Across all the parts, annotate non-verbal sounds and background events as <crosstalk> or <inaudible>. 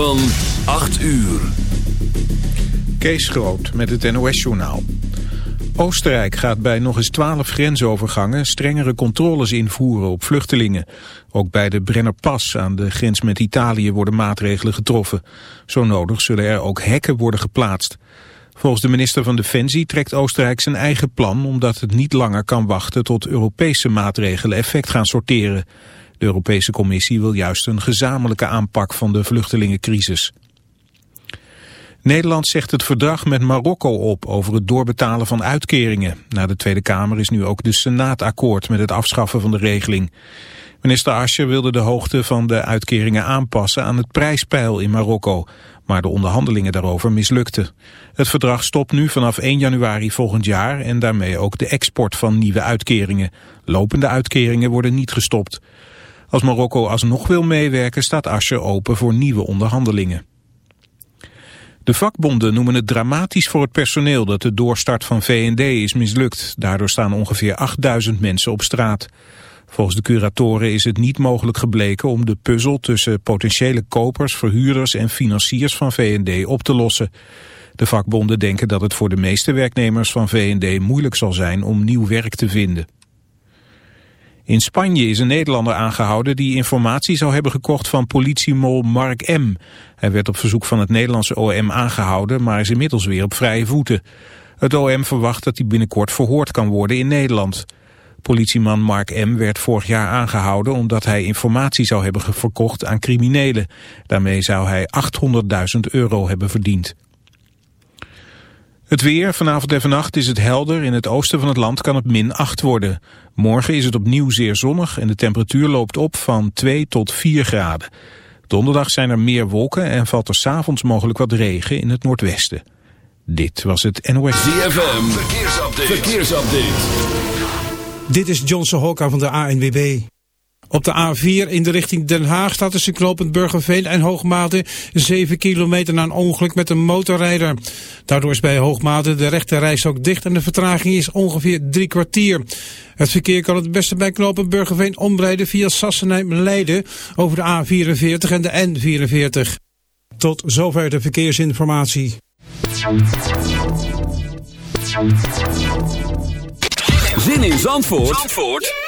van 8 uur. Kees Groot met het NOS-journaal. Oostenrijk gaat bij nog eens twaalf grensovergangen strengere controles invoeren op vluchtelingen. Ook bij de Brennerpas aan de grens met Italië worden maatregelen getroffen. Zo nodig zullen er ook hekken worden geplaatst. Volgens de minister van Defensie trekt Oostenrijk zijn eigen plan... omdat het niet langer kan wachten tot Europese maatregelen effect gaan sorteren. De Europese Commissie wil juist een gezamenlijke aanpak van de vluchtelingencrisis. Nederland zegt het verdrag met Marokko op over het doorbetalen van uitkeringen. Na de Tweede Kamer is nu ook de Senaat akkoord met het afschaffen van de regeling. Minister Ascher wilde de hoogte van de uitkeringen aanpassen aan het prijspeil in Marokko. Maar de onderhandelingen daarover mislukten. Het verdrag stopt nu vanaf 1 januari volgend jaar en daarmee ook de export van nieuwe uitkeringen. Lopende uitkeringen worden niet gestopt. Als Marokko alsnog wil meewerken staat Ascher open voor nieuwe onderhandelingen. De vakbonden noemen het dramatisch voor het personeel dat de doorstart van VND is mislukt. Daardoor staan ongeveer 8000 mensen op straat. Volgens de curatoren is het niet mogelijk gebleken om de puzzel tussen potentiële kopers, verhuurders en financiers van VND op te lossen. De vakbonden denken dat het voor de meeste werknemers van VND moeilijk zal zijn om nieuw werk te vinden. In Spanje is een Nederlander aangehouden die informatie zou hebben gekocht van politiemol Mark M. Hij werd op verzoek van het Nederlandse OM aangehouden, maar is inmiddels weer op vrije voeten. Het OM verwacht dat hij binnenkort verhoord kan worden in Nederland. Politieman Mark M. werd vorig jaar aangehouden omdat hij informatie zou hebben verkocht aan criminelen. Daarmee zou hij 800.000 euro hebben verdiend. Het weer, vanavond en vannacht is het helder. In het oosten van het land kan het min 8 worden. Morgen is het opnieuw zeer zonnig en de temperatuur loopt op van 2 tot 4 graden. Donderdag zijn er meer wolken en valt er s'avonds mogelijk wat regen in het noordwesten. Dit was het NOS. ZFM, verkeersupdate. verkeersupdate. Dit is Johnson Hokka van de ANWB. Op de A4 in de richting Den Haag staat tussen knooppunt Burgerveen en Hoogmade 7 kilometer na een ongeluk met een motorrijder. Daardoor is bij Hoogmade de rechte reis ook dicht en de vertraging is ongeveer drie kwartier. Het verkeer kan het beste bij knooppunt Burgerveen omrijden via Sassenheim-Leiden over de A44 en de N44. Tot zover de verkeersinformatie. Zin in Zandvoort? Zandvoort?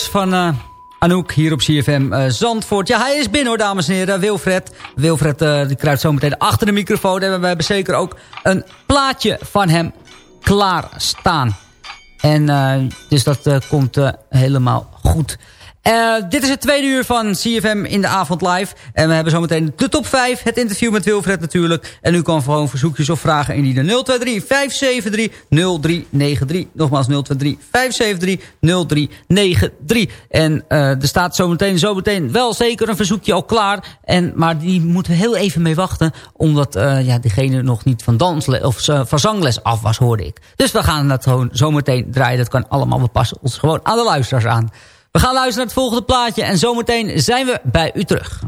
Van uh, Anouk hier op CFM eh, Zandvoort. Ja, hij is binnen hoor, dames en heren. Wilfred. Wilfred uh, die kruipt zo meteen achter de microfoon. En we hebben zeker ook een plaatje van hem klaarstaan. En dus dat komt helemaal goed. Uh, dit is het tweede uur van CFM in de avond live. En we hebben zometeen de top 5. Het interview met Wilfred natuurlijk. En u kan gewoon verzoekjes of vragen indienen. 023 573 0393. Nogmaals 023 573 0393. En uh, er staat zometeen, zometeen wel zeker een verzoekje al klaar. En, maar die moeten we heel even mee wachten. Omdat uh, ja, diegene nog niet van, dansles, of, van zangles af was, hoorde ik. Dus we gaan dat gewoon zometeen draaien. Dat kan allemaal. We passen ons gewoon aan de luisteraars aan. We gaan luisteren naar het volgende plaatje en zometeen zijn we bij u terug.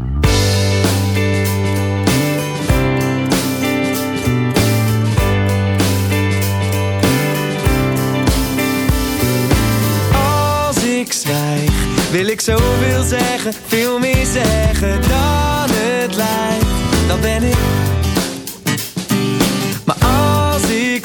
Als ik zwijg, wil ik zoveel zeggen, veel meer zeggen dan het lijkt. Dan ben ik. Maar als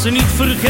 Ze niet vergeten.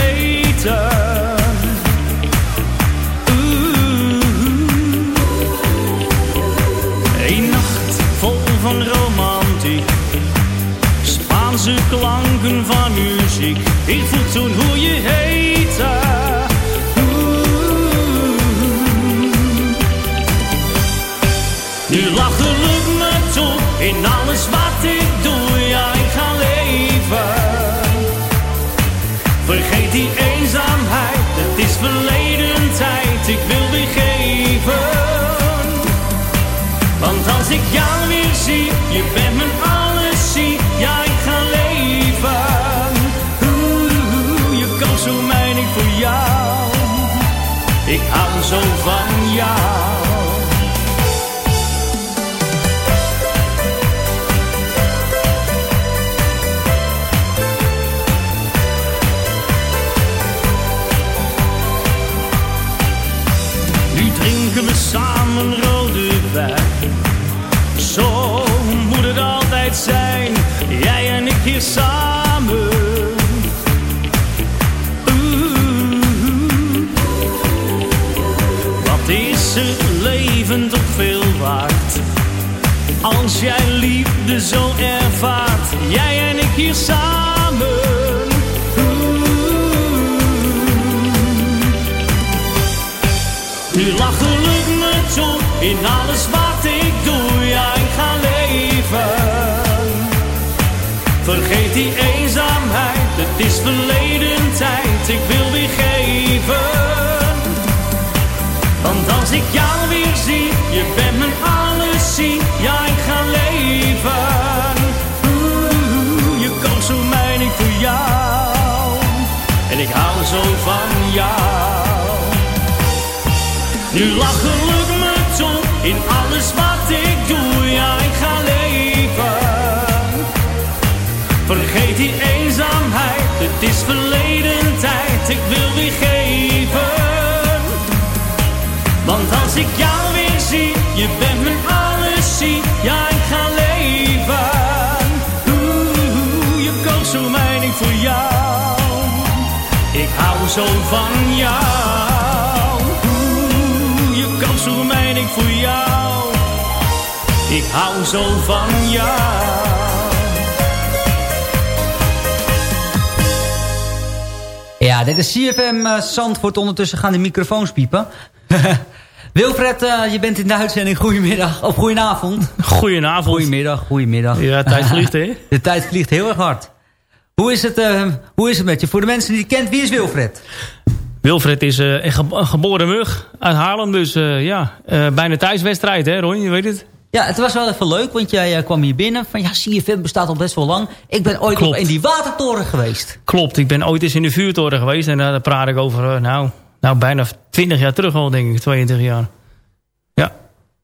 Nu lachen lukt me toe in alles wat ik doe. Ja, ik ga leven. Vergeet die eenzaamheid, het is verleden tijd. Ik wil weer geven. Want als ik jou weer zie, je bent mijn Nu lachen lukt me toe in alles wat ik doe. Ja, ik ga leven. Vergeet die eenzaamheid, het is verleden tijd. Ik wil weer geven. Want als ik jou weer zie, je bent mijn alles zie. Ja, ik ga leven. Oeh, je koos zo niet voor jou. Ik hou zo van jou. Voor jou. Ik hou zo van jou. Ja, dit is CFM uh, Zandvoort. Ondertussen gaan de microfoons piepen. <laughs> Wilfred, uh, je bent in de uitzending. Goedemiddag, of goedenavond. Goedenavond. Goedemiddag, goedemiddag. Ja, tijd vliegt hè? <laughs> De tijd vliegt heel erg hard. Hoe is, het, uh, hoe is het met je? Voor de mensen die je kent, wie is Wilfred? Wilfred is uh, een, ge een geboren mug uit Haarlem. Dus uh, ja, uh, bijna thuiswedstrijd hè Ron, je weet het. Ja, het was wel even leuk, want jij kwam hier binnen. Van ja, CFM bestaat al best wel lang. Ik ben ooit Klopt. op in die watertoren geweest. Klopt, ik ben ooit eens in de vuurtoren geweest. En daar praat ik over, nou, nou, bijna 20 jaar terug al, denk ik. 22 jaar. Ja.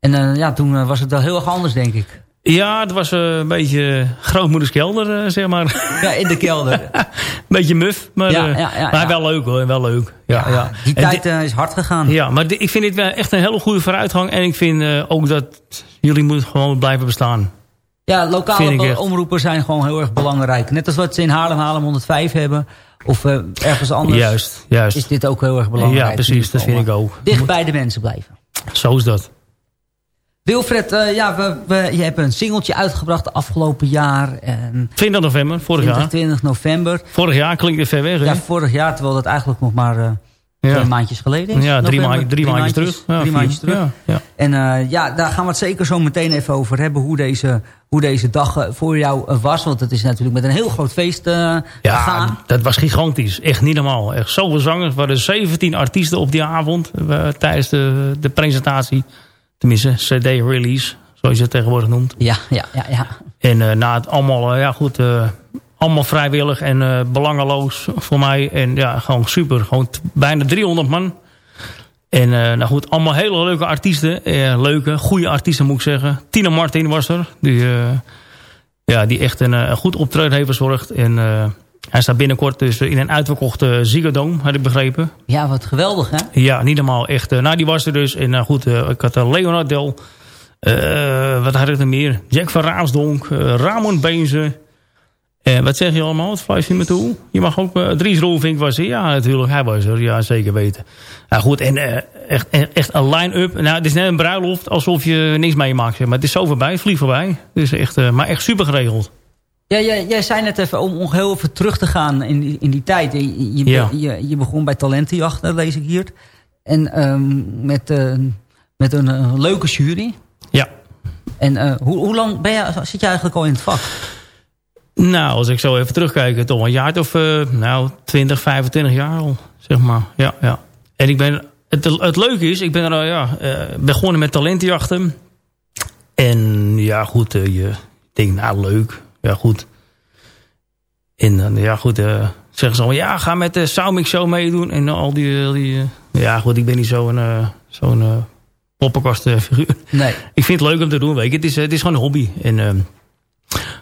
En ja, toen was het wel heel erg anders, denk ik. Ja, het was uh, een beetje grootmoeders kelder, zeg maar. Ja, in de kelder. <laughs> beetje muf, maar, ja, ja, ja, maar wel leuk hoor, wel leuk. Ja, ja. Die tijd is hard gegaan. Ja, maar ik vind dit wel echt een hele goede vooruitgang. En ik vind ook dat jullie moeten gewoon blijven bestaan. Ja, lokale omroepen zijn gewoon heel erg belangrijk. Net als wat ze in Haarlem, Haarlem 105 hebben. Of uh, ergens anders. Juist, juist. Is dit ook heel erg belangrijk. Ja, precies. Dat vind ik ook. Dicht bij de mensen blijven. Zo is dat. Wilfred, uh, ja, we, we, je hebt een singeltje uitgebracht afgelopen jaar. En 20 november, vorig 20, jaar. 20 november. Vorig jaar klinkt het ver weg, hè? Ja, vorig jaar, terwijl dat eigenlijk nog maar uh, ja. twee maandjes geleden is. Ja, drie, november, ma drie, drie maandjes, terug. Ja, drie maandjes terug. Ja. En uh, ja, daar gaan we het zeker zo meteen even over hebben. Hoe deze, hoe deze dag voor jou was. Want het is natuurlijk met een heel groot feest ja, gegaan. dat was gigantisch. Echt niet normaal. Echt zoveel zangers. Er waren 17 artiesten op die avond. tijdens de, de presentatie. Tenminste, CD-release zoals je het tegenwoordig noemt. Ja, ja, ja. ja. En uh, na het allemaal, uh, ja goed, uh, allemaal vrijwillig en belangeloos voor mij. En ja, gewoon super. Gewoon bijna 300 man. En nou goed, allemaal hele leuke artiesten. leuke, goede artiesten moet ik zeggen. Tina Martin was er. Die, ja, die echt een, een goed optreden heeft verzorgd. En hij staat binnenkort dus in een uitverkochte Ziggo had ik begrepen. Ja, wat geweldig hè? Ja, niet normaal. Echt, nou die was er dus. En goed, ik had Leonard Del... Uh, wat had ik er meer? Jack van Raasdonk, uh, Ramon Beense. En wat zeg je allemaal? Het fluit niet meer toe. Je mag ook... Dries Roelvink was er. Ja, natuurlijk. Hij was er. Ja, zeker weten. Nou goed, en echt, echt een line-up. Nou, het is net een bruiloft alsof je niks meemaakt. Zeg maar het is zo voorbij, vlieg voorbij. Dus echt, maar echt super geregeld. Ja, jij, jij zei net even, om, om heel even terug te gaan in die, in die tijd. Je, je, Ja. je, je begon bij talentenjachten, lees ik hier. En ehm, met, eh, met een, eh, leuke jury. Ja. En eh, hoe, hoe lang ben je, zit je eigenlijk al in het vak? Nou, als ik zo even terugkijk, toch een jaar of nou, 20, 25 jaar al, zeg maar. Ja, ja. En ik ben, het, het leuke is, ik ben er, ja, uh, begonnen met talentenjachten. En ja, goed, je denkt, nou leuk, ja goed. En dan, ja goed, uh, zeggen ze al, ja, ga met de Soundmix Show meedoen. En al die, al die ja goed, ik ben niet zo'n uh, zo'n uh, poppenkastfiguur. Nee. Ik vind het leuk om te doen, weet je. Het is, het is gewoon een hobby. En uh,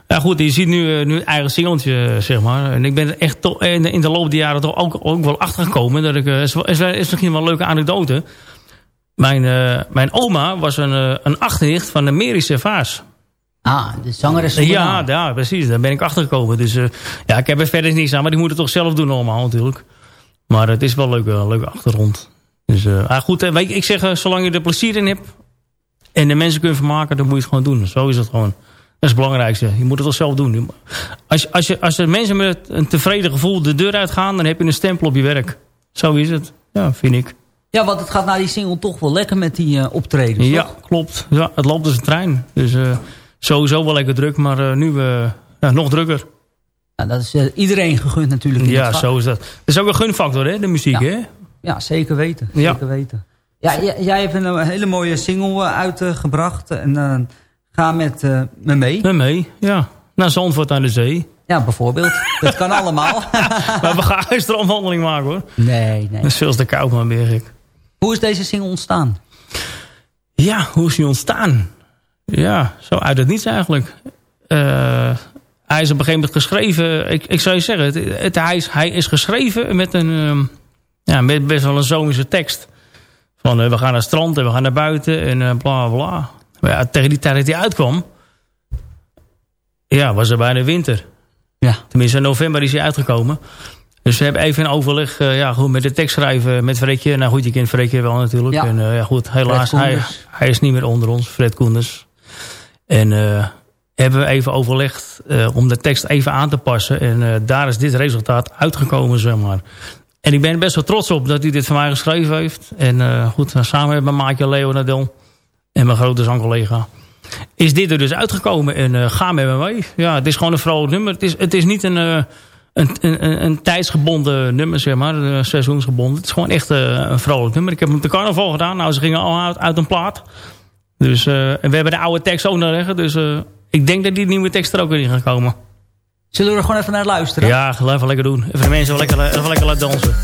ja goed, je ziet nu, nu eigen singeltje, zeg maar. En ik ben echt toch in, in de loop der jaren toch ook, ook wel achtergekomen. Dat ik, is, is, is misschien wel een leuke anekdote. Mijn, mijn oma was een, een achternicht van de Merische Vaas. Ah, de zangeres ja, ja, precies. Daar ben ik achtergekomen. Dus uh, ja, ik heb er verder niets aan. Maar die moeten het toch zelf doen allemaal natuurlijk. Maar het is wel een leuke, leuke achtergrond. Dus ah, goed, weet je, ik zeg, zolang je er plezier in hebt... en de mensen kunt vermaken, dan moet je het gewoon doen. Zo is het gewoon. Dat is het belangrijkste. Je moet het toch zelf doen. Als, als, je, als er mensen met een tevreden gevoel de deur uitgaan... dan heb je een stempel op je werk. Zo is het. Ja, vind ik. Ja, want het gaat na die single toch wel lekker met die uh, optredens, Ja, toch? klopt. Ja, het loopt als een trein. Dus sowieso wel lekker druk, maar uh, nu ja, nog drukker. Ja, dat is iedereen gegund natuurlijk. Ja, zo is dat. Dat is ook een gunfactor, hè, de muziek, ja. hè? Ja, zeker weten. Zeker weten. Ja, jij hebt een hele mooie single uitgebracht. En ga met me mee. Met mee, ja. Naar Zandvoort aan de zee. Ja, bijvoorbeeld. Dat kan <laughs> allemaal. maar we gaan een stroomwandeling maken, hoor. Nee, nee. Dat is veel te koud, man, ik. Hoe is deze single ontstaan? Ja, hoe is die ontstaan? Ja, zo uit het niets eigenlijk. Uh, hij is op een gegeven moment geschreven... Ik, ik zou je zeggen, het, het, hij, is, hij is geschreven met een... Um, ja, met best wel een zomerse tekst. Van uh, we gaan naar het strand en we gaan naar buiten en uh, bla bla. Maar ja, tegen die tijd dat hij uitkwam... Ja, was er bijna winter. Ja. Tenminste, in november is hij uitgekomen. Dus we hebben even een overleg uh, ja, goed, met de tekst schrijven met Fredje. Nou goed, je kent Fredje wel natuurlijk. Ja. En uh, ja, goed, helaas, hij, hij is niet meer onder ons, Fred Koenders. En uh, hebben we even overlegd om de tekst even aan te passen. En daar is dit resultaat uitgekomen, zeg maar. En ik ben best wel trots op dat hij dit voor mij geschreven heeft. En goed, samen met mijn maatje Leo Nadel en mijn grote zangcollega is dit er dus uitgekomen. En ga met me mee. Ja, het is gewoon een vrolijk nummer. Het is, het is niet een, een, een, een tijdsgebonden nummer, zeg maar. Uh, seizoensgebonden. Het is gewoon echt een vrolijk nummer. Ik heb hem de carnaval gedaan. Nou, ze gingen al uit, uit een plaat. Dus, en we hebben de oude tekst ook nog liggen. Dus ik denk dat die nieuwe tekst er ook in gaat komen. Zullen we er gewoon even naar luisteren? Ja, even lekker doen. Even de mensen lekker, even lekker laten dansen.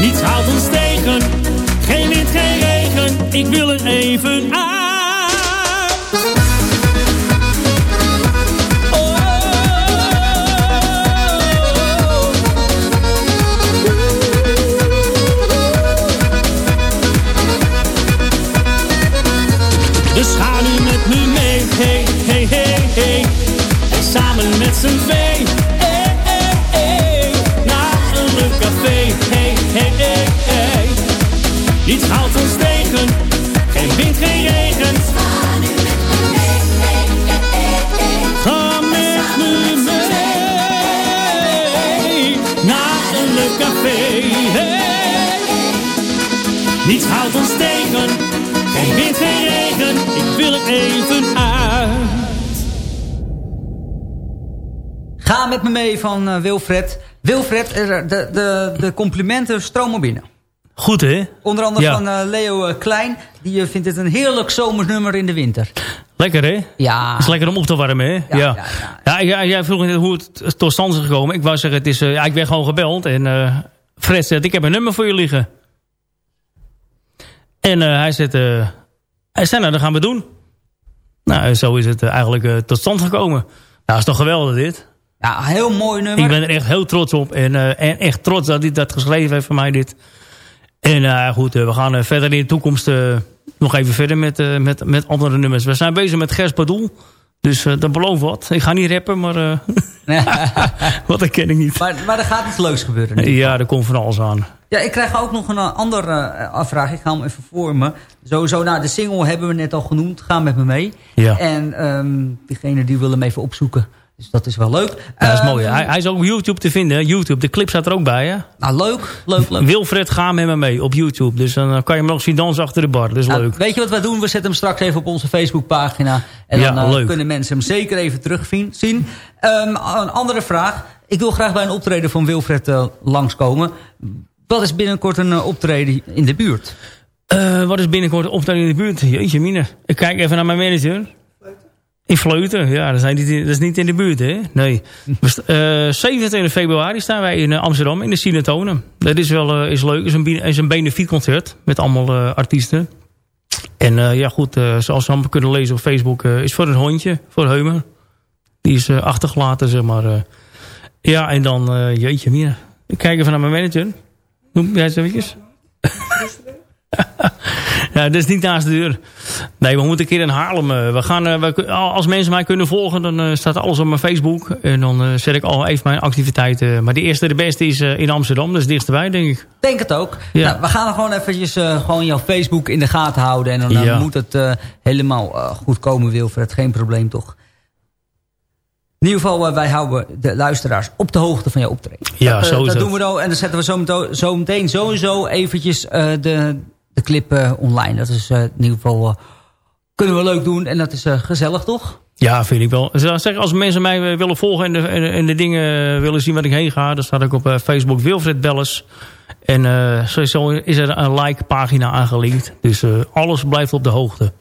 Niets houdt ons tegen. Geen wind, geen regen. Ik wil er even uit. Even uit. Ga met me mee van eh, Wilfred. Wilfred, er- de, de, de complimenten stromen binnen. Goed, hè? Onder andere Ja. van eh, Leo eh, Klein. Die eh, vindt het een heerlijk zomersnummer in de winter. Lekker, hè? Ja, Het is lekker om op te warmen, hè? Ja, Ja. ja, Ja, ja, jij vroeg net hoe het tot stand is gekomen. Ik wou zeggen, het is, eh, ja, ik werd gewoon gebeld. En eh, Fred zegt, ik heb een nummer voor je liggen. En eh, hij zegt, eh, hij zei, nou, dat gaan we doen. Nou, zo is het eh, eigenlijk eh, tot stand gekomen. Nou, is toch geweldig dit? ja, heel mooi nummer. Ik ben er echt heel trots op. En, eh, en echt trots dat hij dat geschreven heeft voor mij, dit. En goed, we gaan verder in de toekomst nog even verder met, met, met andere nummers. We zijn bezig met Gers Badoel. Dus dat belooft wat. Ik ga niet rappen, maar <laughs> <laughs> wat dat ken ik niet. maar, maar er gaat iets leuks gebeuren. nu. Ja, er komt van alles aan. Ja, ik krijg ook nog een uh, andere eh, afvraag. Ik ga hem even voor me. Sowieso, nou, de single hebben we net al genoemd. Ga met me mee. Ja. En ehm diegene die wil hem even opzoeken. Dus dat is wel leuk. Ja, dat is Ehm, mooi. Hij, hij is ook op YouTube te vinden. YouTube, de clip staat er ook bij. Hè? Nou, leuk. Leuk, leuk. Wilfred, ga met me mee op YouTube. Dus dan eh, kan je hem nog zien dansen achter de bar. Dat is Nou, leuk. weet je wat wij doen? We zetten hem straks even op onze Facebookpagina. En Ja, dan eh, kunnen mensen hem zeker even terugzien. Ehm, een andere vraag. Ik wil graag bij een optreden van Wilfred eh, langskomen. Wat is binnenkort een optreden in de buurt? Wat is binnenkort optreden in de buurt? Jeetje mine. Ik kijk even naar mijn manager. In Vleuten, ja, dat, zijn niet, in- dat is niet in de buurt, hè? Nee. Sta- eh, 27 februari staan wij in eh, Amsterdam, in de Cinetonen. Dat is wel eh, is leuk. Is een, is een benefietconcert met allemaal artiesten. En ja, goed, zoals we allemaal kunnen lezen op Facebook... is voor een hondje, voor Heumer. Die is achtergelaten, zeg maar. Ja, en dan, jeetje mine. Ik kijk even naar mijn manager. Noem jij het eventjes? Ja, dat is niet naast de deur. Nee, we moeten een keer in Haarlem. eh, We gaan, eh, we, als mensen mij kunnen volgen, dan eh, staat alles op mijn Facebook. En dan eh, zet ik al even mijn activiteiten. Maar de eerste, de beste is eh, in Amsterdam. Dat is dichterbij, denk ik. Denk het ook. Ja. Nou, we gaan gewoon eventjes eh, gewoon jouw Facebook in de gaten houden. En dan eh, Ja. moet het eh, helemaal eh, goed komen, Wilfred. Geen probleem, toch? In ieder geval, eh, wij houden de luisteraars op de hoogte van jouw optreden. Ja, dat, eh, is dat doen we dan. En dan zetten we zo meteen, zo meteen sowieso eventjes eh, de, de clip eh, online. Dat is eh, in ieder geval... eh, kunnen we leuk doen. En dat is gezellig, toch? Ja, vind ik wel. Als mensen mij willen volgen en de, en de- en de dingen willen zien waar ik heen ga... dan staat ik op Facebook Wilfred Belles. En eh, sowieso is er een like-pagina aangelinkt. Dus alles blijft op de hoogte.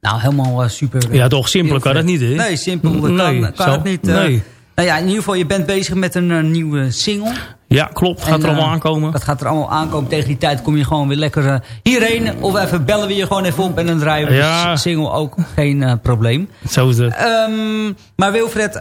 Nou, helemaal super. Ja, toch, simpeler kan dat niet, hè? Nee, simpel dat Nee, kan, zo- het niet. nee. Nou ja, in ieder geval, je bent bezig met een nieuwe single. Ja, klopt. Gaat En, er allemaal eh, aankomen. Dat gaat er allemaal aankomen. Tegen die tijd kom je gewoon weer lekker eh, hierheen. Of even bellen we je gewoon even op en dan draaien we Ja. de single ook. Geen eh, probleem. Zo is het. Ehm, maar Wilfred,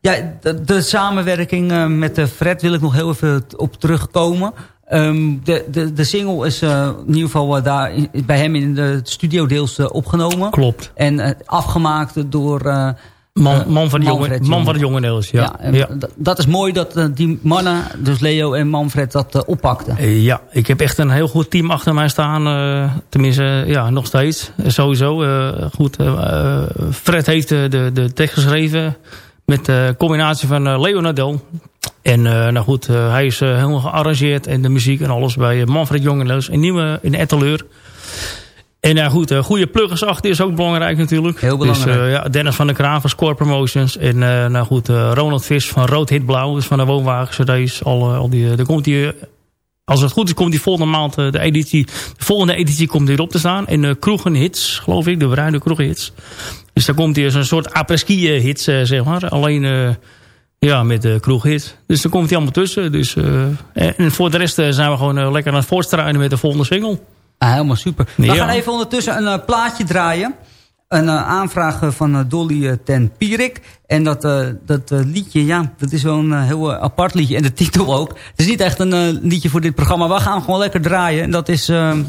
ja, de, de samenwerking met Fred wil ik nog heel even op terugkomen. Ehm, de, de, de single is in ieder geval daar in- bij hem in de studio deels opgenomen. Klopt. En afgemaakt door... Man, man van de jongen, man Jongen. van de jongen Nels, ja. Ja, dat is mooi dat eh, die mannen, dus Leo en Manfred, dat eh, oppakten. Eh, ja, ik heb echt een heel goed team achter mij staan. tenminste, ja, nog steeds. Sowieso. goed, Fred heeft de, de, tekst geschreven. Met de combinatie van Leo Nadel. En nou goed, hij is helemaal gearrangeerd. En de muziek en alles bij Manfred Jongenloos. Een nieuwe in Etteleur. En ja, goed, uh, goede pluggers achter is ook belangrijk natuurlijk. Heel belangrijk. Dus, uh, ja, Dennis van der Kraan van Score Promotions. En uh, nou goed, Ronald Vis van Rood Hit Blauw. Dus van de woonwagens race. Al, al die, daar komt hij, als het goed is, komt die volgende maand de editie. De volgende editie komt hierop te staan. En de Kroegenhits, geloof ik. De Bruine Kroegenhits. Dus daar komt hij als een soort apres-ski hits, zeg maar. Alleen... Ja, met de kroeghit. Dus dan komt hij allemaal tussen. Dus, uh, en voor de rest zijn we gewoon lekker aan het voortstruinen met de volgende single. Ah, helemaal super. Ja. We gaan even ondertussen een uh, plaatje draaien. Een aanvraag van Dolly ten Pierik. En dat, dat liedje, ja, dat is wel een heel apart liedje. En de titel ook. Het is niet echt een liedje voor dit programma. We gaan gewoon lekker draaien. En dat is... dan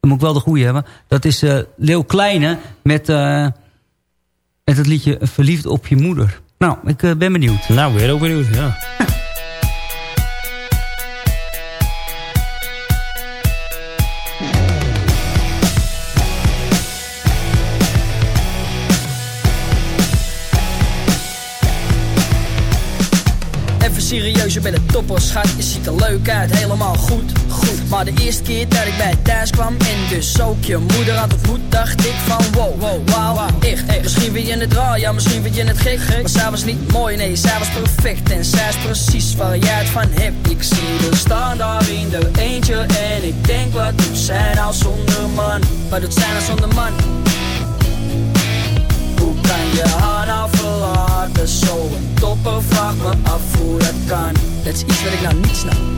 moet ik wel de goede hebben. Dat is Leeuw Kleine met, met het liedje Verliefd op je moeder. Nou, ik ben benieuwd. Nou, weer ook benieuwd, ja. <laughs> serieus, je bent een topper, schat. Je ziet er leuk uit, helemaal goed, goed. Maar de eerste keer dat ik bij thuis kwam en dus ook je moeder had ontmoet, dacht ik van wow, wow, wow, echt, echt. Misschien vind je het raar, ja, misschien vind je het gek, gek. Maar zij was niet mooi, nee, zij was perfect en zij is precies waar jij het van hebt. Ik zie er staan daar in de eentje en ik denk, wat doet zij nou zonder man? Wat doet zij nou zonder man? Je haar nou verlaten? Zo een topper, vraag me af dat kan. Dat is iets wat ik nou niet snap.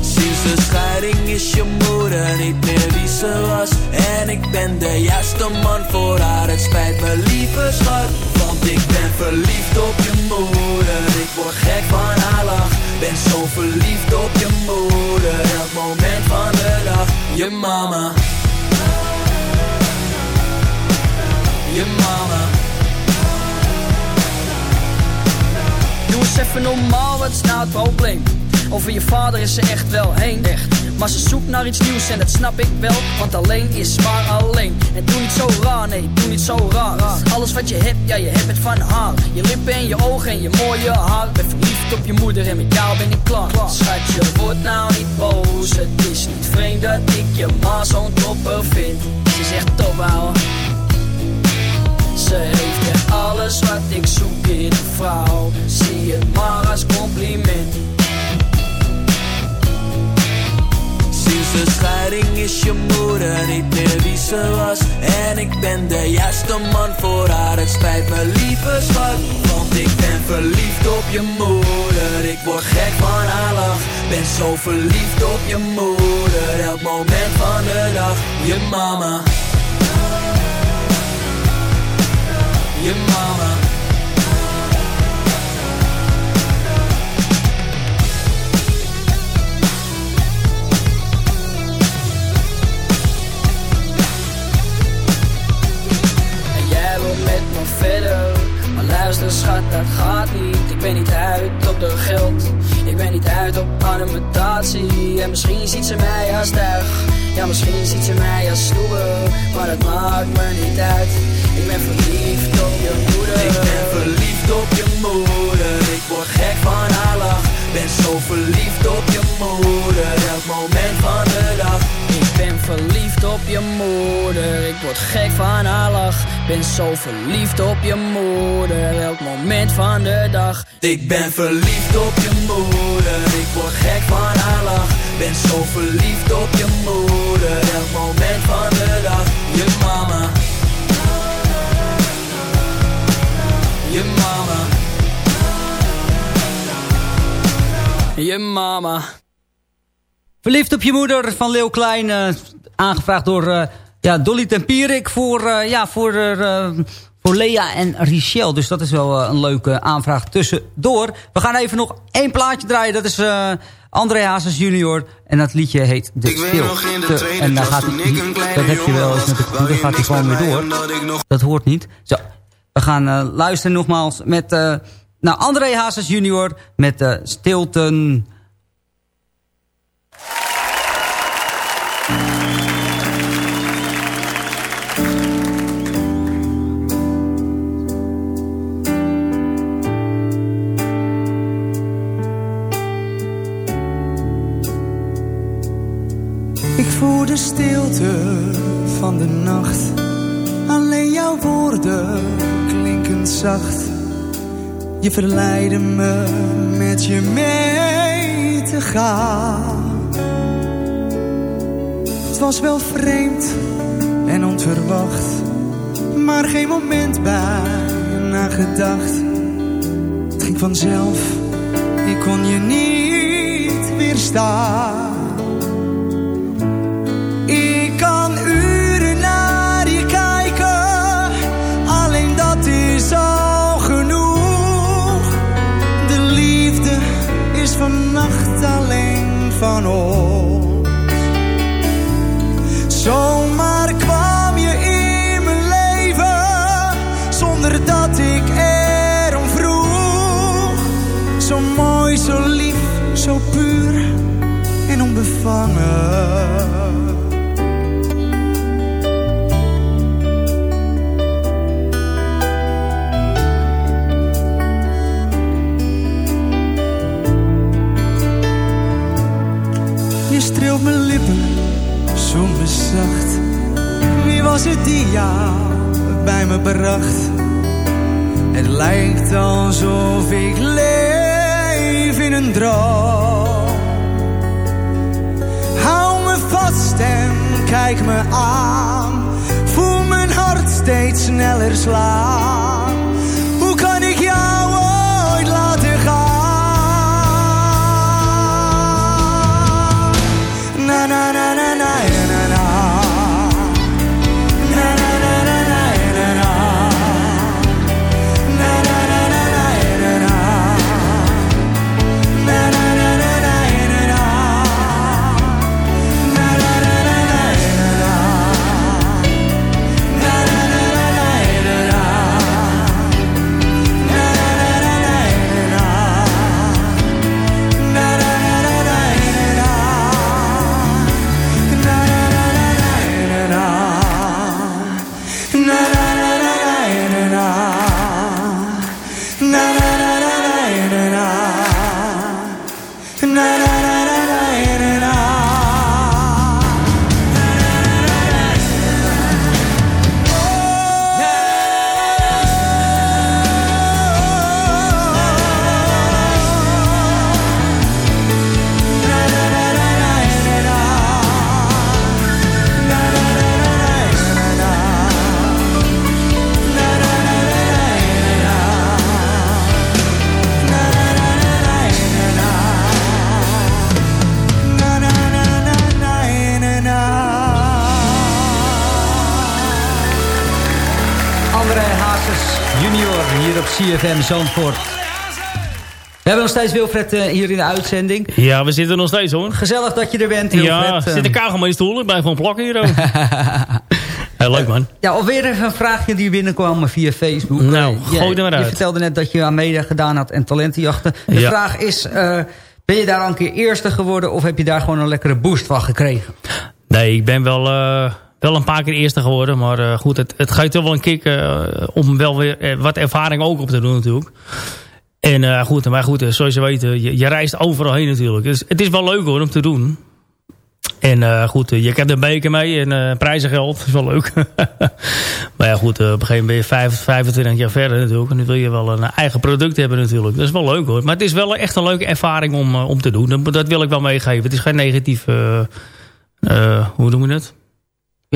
Sinds de scheiding is je moeder niet meer wie ze was En ik ben de juiste man voor haar, het spijt me lieve schat Want ik ben verliefd op je moeder Ik word gek van haar lach Ben zo verliefd op je moeder Elk moment van de dag Je mama Je mama. Doe eens even normaal, wat is nou het probleem? Over je vader is ze echt wel heen, echt. Maar ze zoekt naar iets nieuws en dat snap ik wel Want alleen is maar alleen. En doe niet zo raar, nee, doe niet zo raar. Alles wat je hebt, ja je hebt het van haar. Je lippen en je ogen en je mooie haar. Ben verliefd op je moeder en met jou ben ik klaar. Schatje, word nou niet boos. Het is niet vreemd dat ik je maar zo'n topper vind. Ze zegt top ouwe ze heeft echt alles wat ik zoek in een vrouw. Zie het maar als compliment. Sinds de scheiding is je moeder niet meer wie ze was. En ik ben de juiste man voor haar. Het spijt me lieve schat Want ik ben verliefd op je moeder. Ik word gek van haar lach. Ben zo verliefd op je moeder. Elk moment van de dag Je mama Je mama. En jij wil met me verder Maar luister schat, dat gaat niet. Ik ben niet uit op de geld. Ik ben niet uit op alimentatie En misschien ziet ze mij als duig Ja, misschien ziet ze mij als stoer Maar dat maakt me niet uit Ik ben verliefd op je moeder. Ik ben verliefd op je moeder. Ik word gek van haar lach. Ben zo verliefd op je moeder. Elk moment van de dag. Ik ben verliefd op je moeder. Ik word gek van haar lach. Ben zo verliefd op je moeder. Elk moment van de dag. Ik ben verliefd op je moeder. Ik word gek van haar lach. Ben zo verliefd op je moeder. Elk moment van de dag. Je mama Je mama Je mama Verliefd op je moeder van Leeuw Klein. eh, aangevraagd door eh, ja, Dolly Tempierik voor, eh, ja, voor, voor Lea en Richel. Dus dat is wel een leuke aanvraag tussendoor. We gaan even nog één plaatje draaien. Dat is André Hazes junior. En dat liedje heet De Ik weet Stil. nog in de Te- tweede en daar gaat hij, dat heb je wel eens met de gaat hij gewoon weer door. Dat hoort niet. Zo, we gaan eh, luisteren nogmaals met eh nou, André Hazes junior met eh voel de stilte van de nacht. Alleen jouw woorden zacht. Je verleidde me met je mee te gaan. Het was wel vreemd en onverwacht. Maar geen moment bij nagedacht. Het ging vanzelf, ik kon je niet weerstaan. Zomaar kwam je in mijn leven, zonder dat ik erom vroeg. Zo mooi, zo lief, zo puur en onbevangen. Was het die jou bij me bracht? Het lijkt alsof ik leef in een droom. Hou me vast en kijk me aan. Voel mijn hart steeds sneller slaan. CFM Zandvoort. We hebben nog steeds Wilfred eh, hier in de uitzending. Ja, we zitten nog steeds hoor. Gezellig dat je er bent, Wilfred. Ja, Eh, zit een kagel mee stoel. Ik blijf gewoon plakken hier ook. <laughs> Heel leuk man. Ja, alweer even een vraagje die binnenkwam via Facebook. Nou, Eh, gooi er maar uit. Je vertelde net dat je aan media gedaan had en talentenjachten. De Ja. vraag is, eh, ben je daar al een keer eerste geworden... of heb je daar gewoon een lekkere boost van gekregen? Nee, ik ben wel, eh, wel een paar keer eerste geworden. Maar eh, goed, het, het toch wel een kick eh, om wel weer eh, wat ervaring ook op te doen natuurlijk. En goed, maar goed, zoals je weet, je, je reist overal heen natuurlijk. Dus het is wel leuk hoor om te doen. En goed, je krijgt een beker mee en prijzengeld. <laughs> Is wel leuk. <laughs> maar ja goed, op een gegeven moment ben je vijf- 25 jaar verder natuurlijk. En nu wil je wel een eigen product hebben natuurlijk. Dat is wel leuk hoor. Maar het is wel echt een leuke ervaring om, om te doen. Dat, wil ik wel meegeven. Het is geen negatief... hoe noem je het?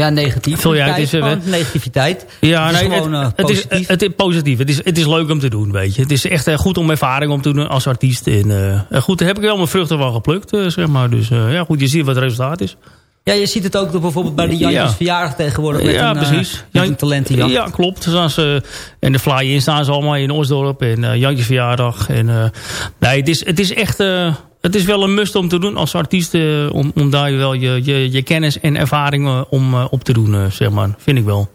Ja, negatief. Vul je uit, is, eh, gewoon negativiteit. Ja, het is nee, gewoon eh, het, het, is, positief. het is positief. Het is, het is leuk om te doen, weet je. Het is echt eh, goed om ervaring om te doen als artiest. En eh, goed, daar heb ik wel mijn vruchten van geplukt, eh, zeg maar. Dus eh, ja, goed, je ziet wat het resultaat is. Ja, je ziet het ook bijvoorbeeld bij de Jantjes Ja. verjaardag tegenwoordig. Met ja, een, eh, precies. met een talentenjacht. Ja, klopt. En de fly-in staan ze allemaal in Osdorp. En eh Jantjes verjaardag. En, eh, nee, het is, het is echt... het is wel een must om te doen als artiest. eh, om, om daar wel je, je, je kennis en ervaring eh, om eh, op te doen, eh, zeg maar. Vind ik wel.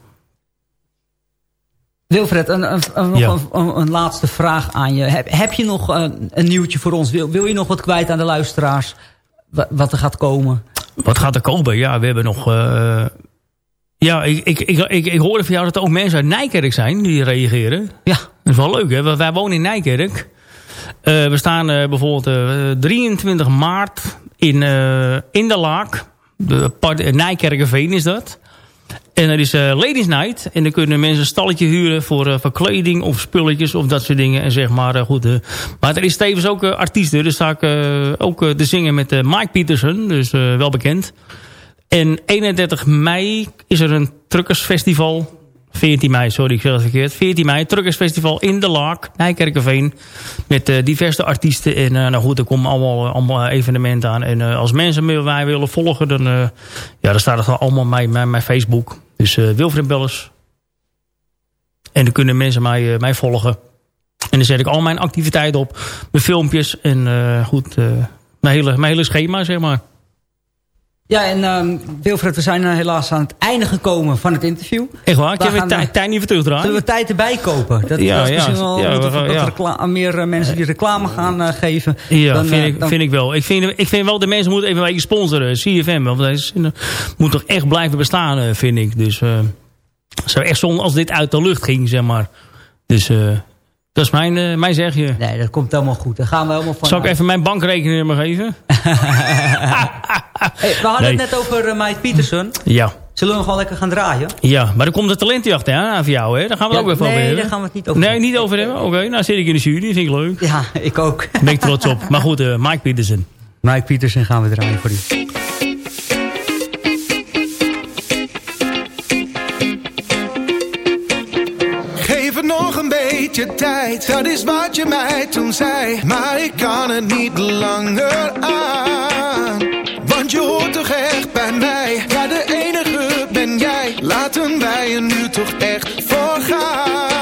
Wilfred, een, een, een, nog Ja. een, een- een laatste vraag aan je. Heb, heb je nog een nieuwtje voor ons? Wil, wil je nog wat kwijt aan de luisteraars? Wa- Wat er gaat komen? Wat gaat er komen? Ja, we hebben nog... eh, ja, ik, ik, ik, ik, ik hoorde van jou dat er ook mensen uit Nijkerk zijn die reageren. Ja. Dat is wel leuk, hè? Want wij wonen in Nijkerk. Eh, we staan eh, bijvoorbeeld eh, 23 maart in, eh, in de Laak. De part, eh, Nijkerkerveen is dat. En er is eh, Ladies Night. En dan kunnen mensen een stalletje huren voor, eh, voor kleding of spulletjes of dat soort dingen. En zeg maar, eh, goed. eh. maar er is tevens ook eh, artiesten. Dus sta ik eh, ook eh, te zingen met eh, Mike Peterson. Dus eh, wel bekend. En 31 mei is er een truckersfestival. 14 mei, sorry, ik zeg het verkeerd. 14 mei, truckersfestival in de Laak, Nijkerkerveen. Met eh, diverse artiesten. En eh, nou goed, er komen allemaal, allemaal evenementen aan. En eh, als mensen me- mij willen volgen, dan, eh, ja, dan staat het allemaal mijn, mijn, Facebook. Dus eh Wilfried Bellers. En dan kunnen mensen mij, eh, mij volgen. En dan zet ik al mijn activiteiten op. Mijn filmpjes en eh, goed, eh, mijn, hele, mijn hele schema, zeg maar. Ja, en ehm, Wilfred, we zijn helaas aan het einde gekomen van het interview. Echt waar? Ik We tijd, tijd niet voor terugdraaien. Zullen we tijd erbij kopen? Dat, Ja, dat is ja. misschien wel Ja, we gaan- dat meer eh, mensen die reclame gaan eh, geven. Ja, Dan, vind, eh, ik, dan- vind ik wel. Ik vind, ik vind wel, de mensen moeten even een beetje sponsoren. CFM, want dat is, moet toch echt blijven bestaan, vind ik. Dus het zou echt zonde als dit uit de lucht ging, zeg maar. Dus dat is mijn, eh, mijn zegje. Nee, dat komt helemaal goed. Dan gaan we helemaal van. Zal ik even mijn bankrekeningnummer geven? <laughs> Hey, we hadden Nee. het net over uh, Mike Peterson. Ja. Zullen we nog wel lekker gaan draaien? Ja, maar er komt een talentjacht hè, voor jou, hè? Daar gaan we Ja, het ook even nee, over hebben. daar gaan we het niet over Nee, niet over hebben? Oké, nou zit ik in de jury, vind ik leuk. Ja, ik ook. Daar ben ik trots op. Maar goed, eh, Mike Peterson. Mike Peterson gaan we draaien voor u. nog een beetje tijd, dat is wat je mij toen zei. Maar ik kan het niet langer aan. Want je hoort toch echt bij mij. Ja, de enige ben jij. Laten wij er nu toch echt voor gaan.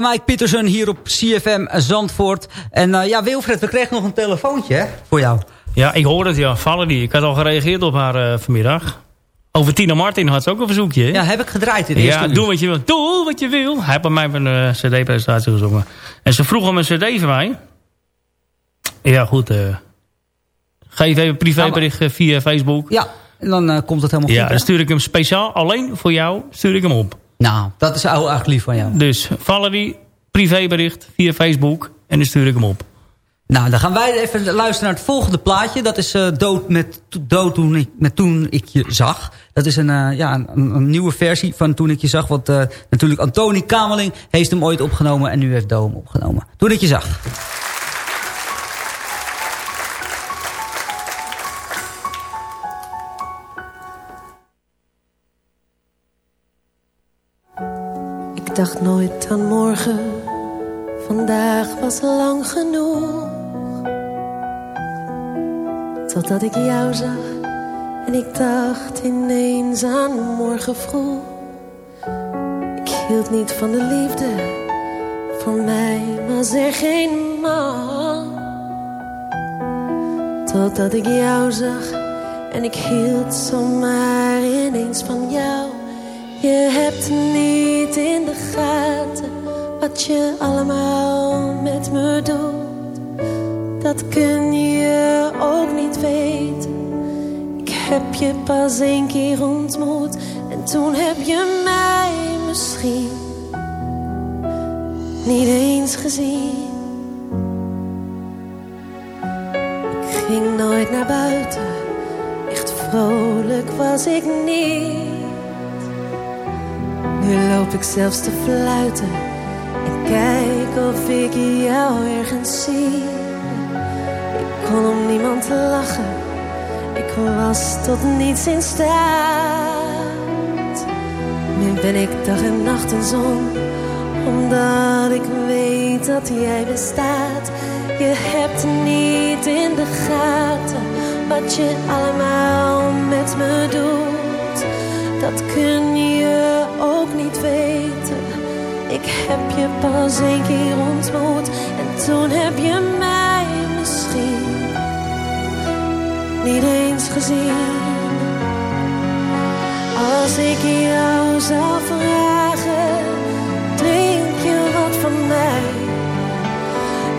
Mike Peterson hier op CFM Zandvoort. En eh, ja, Wilfred, we kregen nog een telefoontje hè, voor jou. Ja, ik hoor het, ja. Valerie. Ik had al gereageerd op haar eh, vanmiddag. Over Tina Martin had ze ook een verzoekje, hè? Ja, heb ik gedraaid in de eerste Ja, uur. doe wat je wil. Doe wat je wil. Hij heeft bij mij een eh, cd-presentatie gezongen. En ze vroeg om een cd van mij. Ja, goed. geef even een privébericht via Facebook. Ja, En dan komt het helemaal Ja, goed. hè? dan stuur ik hem speciaal, alleen voor jou, stuur ik hem op. Nou, dat is erg lief van jou. Dus Valerie, privébericht via Facebook en dan stuur ik hem op. Nou, dan gaan wij even luisteren naar het volgende plaatje. Dat is eh, Dood, met, dood toen, ik, met Toen ik je zag. Dat is een, eh, ja, een, een nieuwe versie van Toen ik je zag. Want eh, natuurlijk Antoni Kameling heeft hem ooit opgenomen. En nu heeft Do hem opgenomen. Toen ik je zag. Dacht nooit aan morgen, vandaag was lang genoeg. Totdat ik jou zag en ik dacht ineens aan morgen vroeg. Ik hield niet van de liefde, voor mij was er geen man. Totdat ik jou zag en ik hield zomaar ineens van jou. Je hebt niet in de gaten wat je allemaal met me doet. Dat kun je ook niet weten. Ik heb je pas één keer ontmoet en toen heb je mij misschien niet eens gezien. Ik ging nooit naar buiten, echt vrolijk was ik niet. Nu loop ik zelfs te fluiten en kijk of ik jou ergens zie. Ik kon om niemand lachen, ik was tot niets in staat. Nu ben ik dag en nacht een zon, omdat ik weet dat jij bestaat. Je hebt niet in de gaten wat je allemaal met me doet. Dat kun je ook niet weten. Ik heb je pas één keer ontmoet en toen heb je mij misschien niet eens gezien. Als ik jou zou vragen, drink je wat van mij?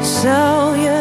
Zou je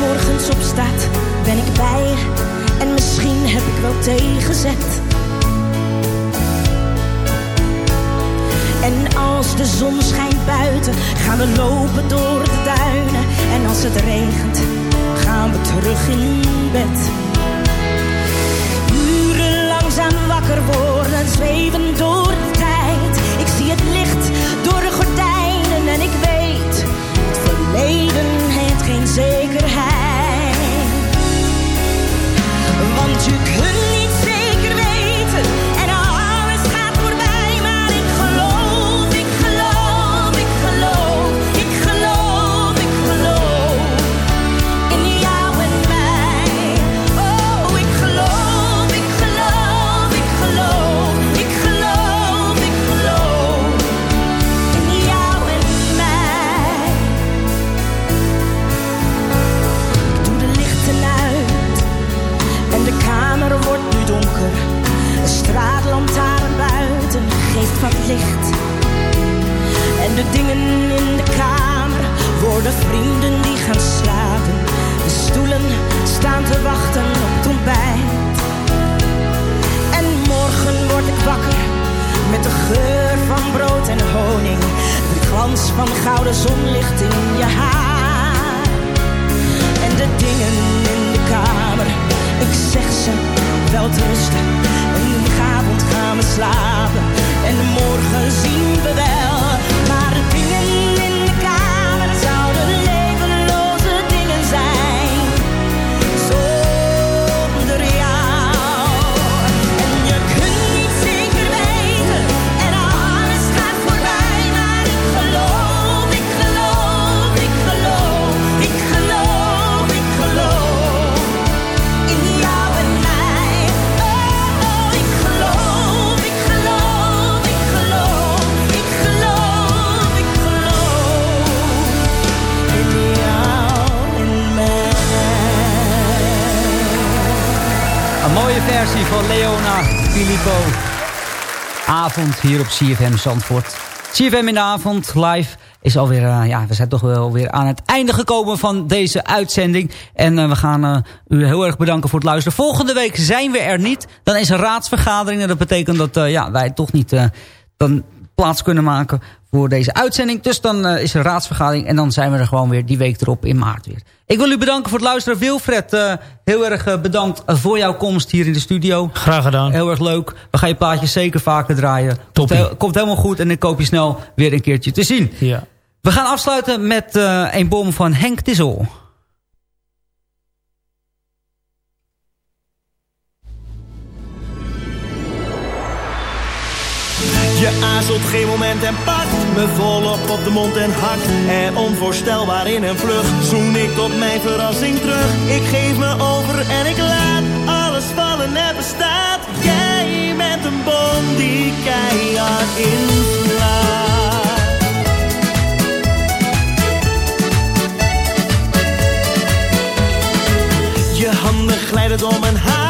s'morgens opstaat, ben ik bij. En misschien heb ik wel tegenzet. En als de zon schijnt buiten, gaan we lopen door de duinen. En als het regent, gaan we terug in bed. Uren langzaam wakker worden, zweven door de tijd. Ik zie het licht door de gordijnen en ik weet, het verleden heeft geen zekerheid. En de dingen in de kamer worden vrienden die gaan slapen. De stoelen staan te wachten op het ontbijt. En morgen word ik wakker met de geur van brood en honing. De glans van gouden zonlicht in je haar. En de dingen in de kamer, ik zeg ze wel te rusten. En avond gaan we slapen en morgen zien we wel. Maar dingen Filippo. Avond hier op CFM Zandvoort. CFM in de avond, live, is alweer... eh, ja, we zijn toch wel weer aan het einde gekomen van deze uitzending. En eh, we gaan eh, u heel erg bedanken voor het luisteren. Volgende week zijn we er niet. Dan is er raadsvergadering. En dat betekent dat ja, wij toch niet dan plaats kunnen maken voor deze uitzending. Dus dan eh, is er raadsvergadering. En dan zijn we er gewoon weer die week erop in maart weer. Ik wil u bedanken voor het luisteren. Wilfred, eh, heel erg eh, bedankt voor jouw komst hier in de studio. Graag gedaan. Heel erg leuk. We gaan je plaatjes zeker vaker draaien. Komt, komt helemaal goed en ik koop je snel weer een keertje te zien. Ja. We gaan afsluiten met een bom van Henk Tissel. Je aarzelt geen moment en pakt me volop op de mond en hakt er onvoorstelbaar in een vlucht. Zoen ik tot mijn verrassing terug. Ik geef me over en ik laat alles vallen en bestaat. Jij bent een bom die keihard inslaat. Je handen glijden door mijn haar,